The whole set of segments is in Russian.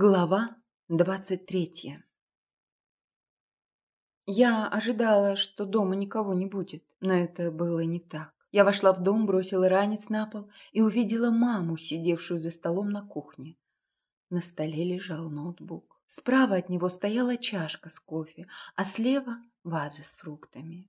Глава двадцать третья Я ожидала, что дома никого не будет, но это было не так. Я вошла в дом, бросила ранец на пол и увидела маму, сидевшую за столом на кухне. На столе лежал ноутбук. Справа от него стояла чашка с кофе, а слева – ваза с фруктами.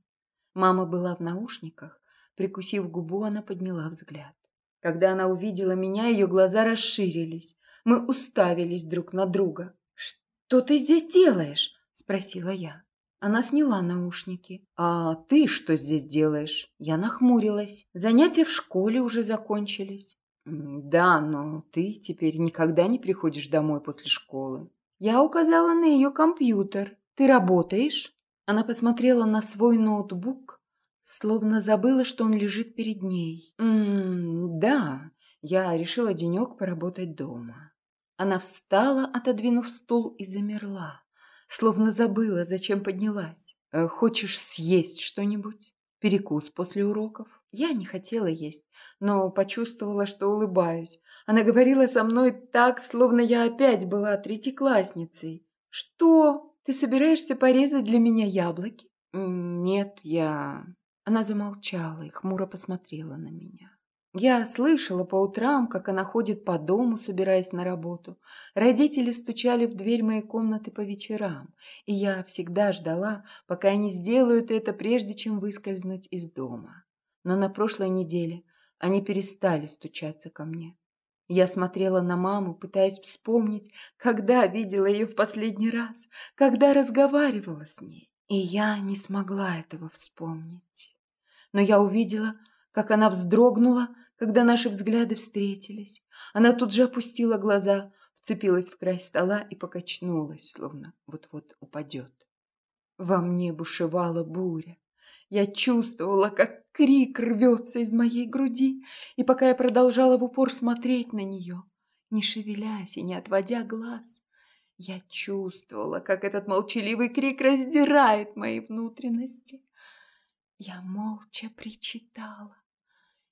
Мама была в наушниках. Прикусив губу, она подняла взгляд. Когда она увидела меня, ее глаза расширились. Мы уставились друг на друга. «Что ты здесь делаешь?» – спросила я. Она сняла наушники. «А ты что здесь делаешь?» Я нахмурилась. Занятия в школе уже закончились. «Да, но ты теперь никогда не приходишь домой после школы». Я указала на ее компьютер. «Ты работаешь?» Она посмотрела на свой ноутбук, словно забыла, что он лежит перед ней. «М -м, «Да, я решила денек поработать дома». Она встала, отодвинув стул, и замерла, словно забыла, зачем поднялась. «Э, «Хочешь съесть что-нибудь? Перекус после уроков?» Я не хотела есть, но почувствовала, что улыбаюсь. Она говорила со мной так, словно я опять была третьеклассницей. «Что? Ты собираешься порезать для меня яблоки?» «Нет, я...» Она замолчала и хмуро посмотрела на меня. Я слышала по утрам, как она ходит по дому, собираясь на работу. Родители стучали в дверь моей комнаты по вечерам, и я всегда ждала, пока они сделают это, прежде чем выскользнуть из дома. Но на прошлой неделе они перестали стучаться ко мне. Я смотрела на маму, пытаясь вспомнить, когда видела ее в последний раз, когда разговаривала с ней. И я не смогла этого вспомнить. Но я увидела, как она вздрогнула, когда наши взгляды встретились. Она тут же опустила глаза, вцепилась в край стола и покачнулась, словно вот-вот упадет. Во мне бушевала буря. Я чувствовала, как крик рвется из моей груди, и пока я продолжала в упор смотреть на нее, не шевелясь и не отводя глаз, я чувствовала, как этот молчаливый крик раздирает мои внутренности. Я молча причитала.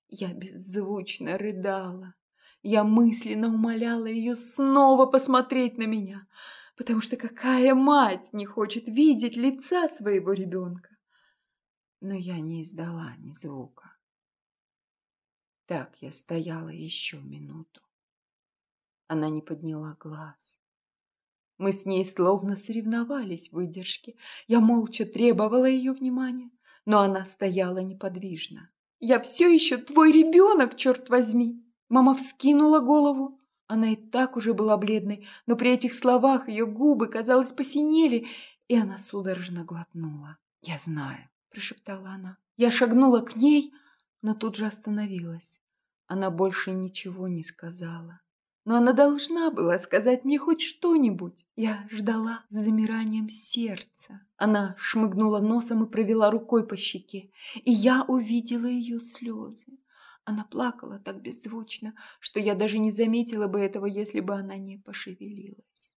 Я беззвучно рыдала. Я мысленно умоляла ее снова посмотреть на меня, потому что какая мать не хочет видеть лица своего ребенка? Но я не издала ни звука. Так я стояла еще минуту. Она не подняла глаз. Мы с ней словно соревновались в выдержке. Я молча требовала ее внимания но она стояла неподвижно. «Я все еще твой ребенок, черт возьми!» Мама вскинула голову. Она и так уже была бледной, но при этих словах ее губы, казалось, посинели, и она судорожно глотнула. «Я знаю», – прошептала она. Я шагнула к ней, но тут же остановилась. Она больше ничего не сказала но она должна была сказать мне хоть что-нибудь. Я ждала с замиранием сердца. Она шмыгнула носом и провела рукой по щеке, и я увидела ее слезы. Она плакала так беззвучно, что я даже не заметила бы этого, если бы она не пошевелилась.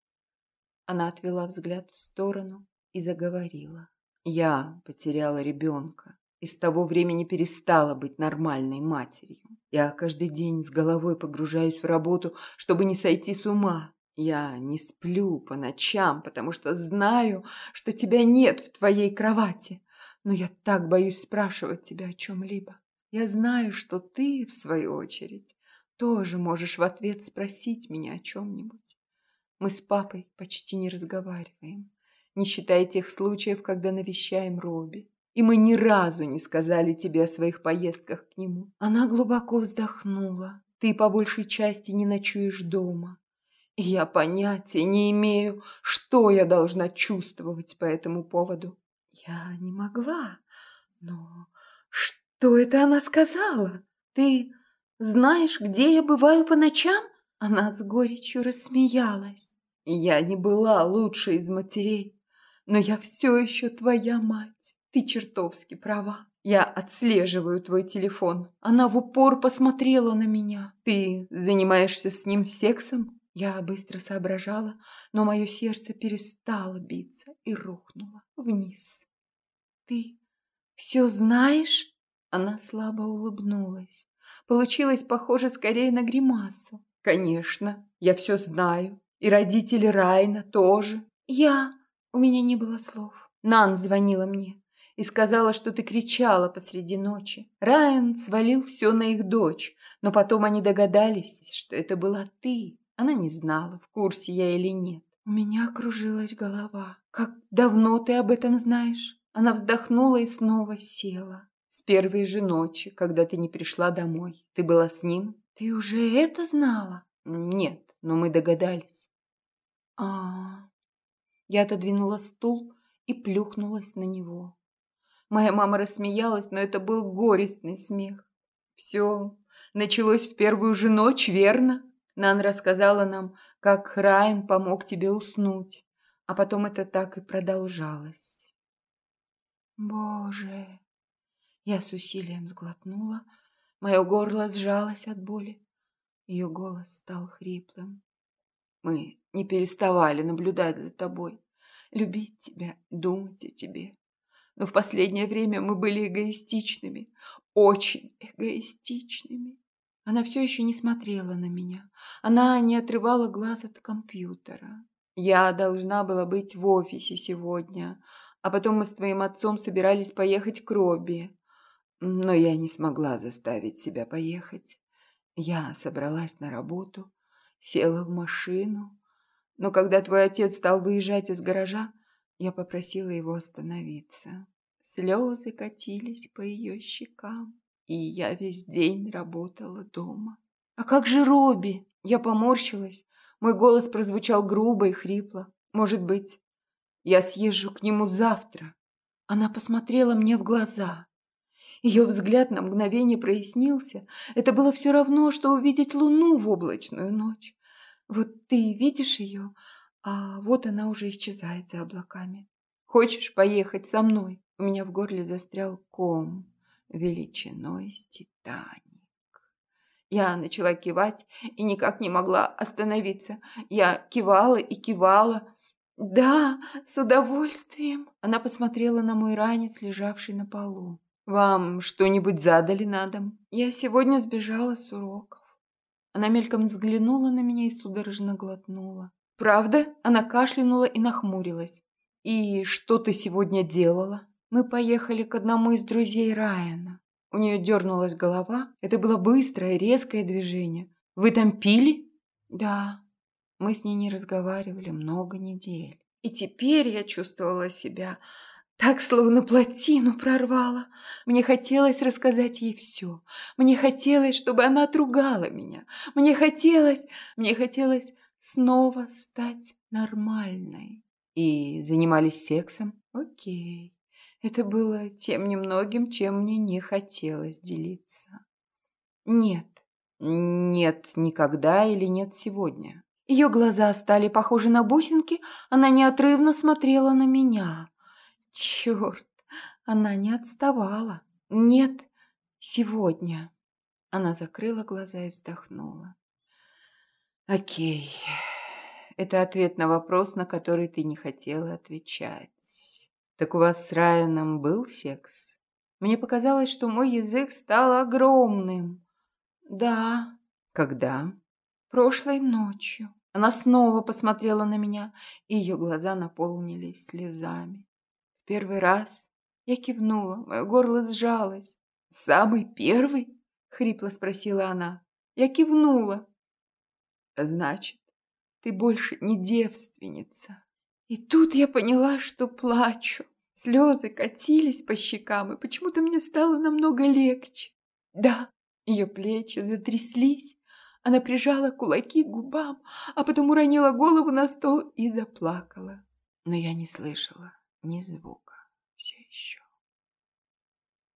Она отвела взгляд в сторону и заговорила. Я потеряла ребенка и с того времени перестала быть нормальной матерью. Я каждый день с головой погружаюсь в работу, чтобы не сойти с ума. Я не сплю по ночам, потому что знаю, что тебя нет в твоей кровати. Но я так боюсь спрашивать тебя о чем-либо. Я знаю, что ты, в свою очередь, тоже можешь в ответ спросить меня о чем-нибудь. Мы с папой почти не разговариваем, не считая тех случаев, когда навещаем Робби и мы ни разу не сказали тебе о своих поездках к нему. Она глубоко вздохнула. Ты по большей части не ночуешь дома. И я понятия не имею, что я должна чувствовать по этому поводу. Я не могла. Но что это она сказала? Ты знаешь, где я бываю по ночам? Она с горечью рассмеялась. Я не была лучшей из матерей, но я все еще твоя мать. Ты чертовски права. Я отслеживаю твой телефон. Она в упор посмотрела на меня. Ты занимаешься с ним сексом? Я быстро соображала, но мое сердце перестало биться и рухнуло вниз. Ты все знаешь? Она слабо улыбнулась. Получилось похоже скорее на гримасу. Конечно, я все знаю. И родители Райна тоже. Я... У меня не было слов. Нан звонила мне и сказала, что ты кричала посреди ночи. Райан свалил все на их дочь, но потом они догадались, что это была ты. Она не знала, в курсе я или нет. У меня кружилась голова. Как давно ты об этом знаешь? Она вздохнула и снова села. С первой же ночи, когда ты не пришла домой. Ты была с ним? Ты уже это знала? Нет, но мы догадались. А, -а, а Я отодвинула стул и плюхнулась на него. Моя мама рассмеялась, но это был горестный смех. Все началось в первую же ночь, верно? Нан рассказала нам, как Райан помог тебе уснуть, а потом это так и продолжалось. Боже! Я с усилием сглотнула, мое горло сжалось от боли. Ее голос стал хриплым. Мы не переставали наблюдать за тобой, любить тебя, думать о тебе. Но в последнее время мы были эгоистичными, очень эгоистичными. Она все еще не смотрела на меня. Она не отрывала глаз от компьютера. Я должна была быть в офисе сегодня, а потом мы с твоим отцом собирались поехать к Робби. Но я не смогла заставить себя поехать. Я собралась на работу, села в машину. Но когда твой отец стал выезжать из гаража, я попросила его остановиться. Слезы катились по ее щекам, и я весь день работала дома. «А как же Робби?» Я поморщилась. Мой голос прозвучал грубо и хрипло. «Может быть, я съезжу к нему завтра?» Она посмотрела мне в глаза. Ее взгляд на мгновение прояснился. Это было все равно, что увидеть луну в облачную ночь. Вот ты видишь ее, а вот она уже исчезает за облаками. Хочешь поехать со мной? У меня в горле застрял ком величиной с Титаник. Я начала кивать и никак не могла остановиться. Я кивала и кивала. «Да, с удовольствием!» Она посмотрела на мой ранец, лежавший на полу. «Вам что-нибудь задали на дом?» «Я сегодня сбежала с уроков». Она мельком взглянула на меня и судорожно глотнула. «Правда?» Она кашлянула и нахмурилась. «И что ты сегодня делала?» «Мы поехали к одному из друзей Райана». У нее дернулась голова. Это было быстрое, резкое движение. «Вы там пили?» «Да». Мы с ней не разговаривали много недель. И теперь я чувствовала себя так, словно плотину прорвала. Мне хотелось рассказать ей все. Мне хотелось, чтобы она отругала меня. Мне хотелось, мне хотелось снова стать нормальной. И занимались сексом? Окей. Это было тем немногим, чем мне не хотелось делиться. Нет. Нет никогда или нет сегодня. Ее глаза стали похожи на бусинки, она неотрывно смотрела на меня. Черт, она не отставала. Нет, сегодня. Она закрыла глаза и вздохнула. Окей. Это ответ на вопрос, на который ты не хотела отвечать. Так у вас с Райаном был секс? Мне показалось, что мой язык стал огромным. Да. Когда? Прошлой ночью. Она снова посмотрела на меня, и ее глаза наполнились слезами. В первый раз я кивнула, мое горло сжалось. «Самый первый?» — хрипло спросила она. Я кивнула. «Значит, ты больше не девственница?» И тут я поняла, что плачу. Слезы катились по щекам, и почему-то мне стало намного легче. Да, ее плечи затряслись. Она прижала кулаки к губам, а потом уронила голову на стол и заплакала. Но я не слышала ни звука все еще.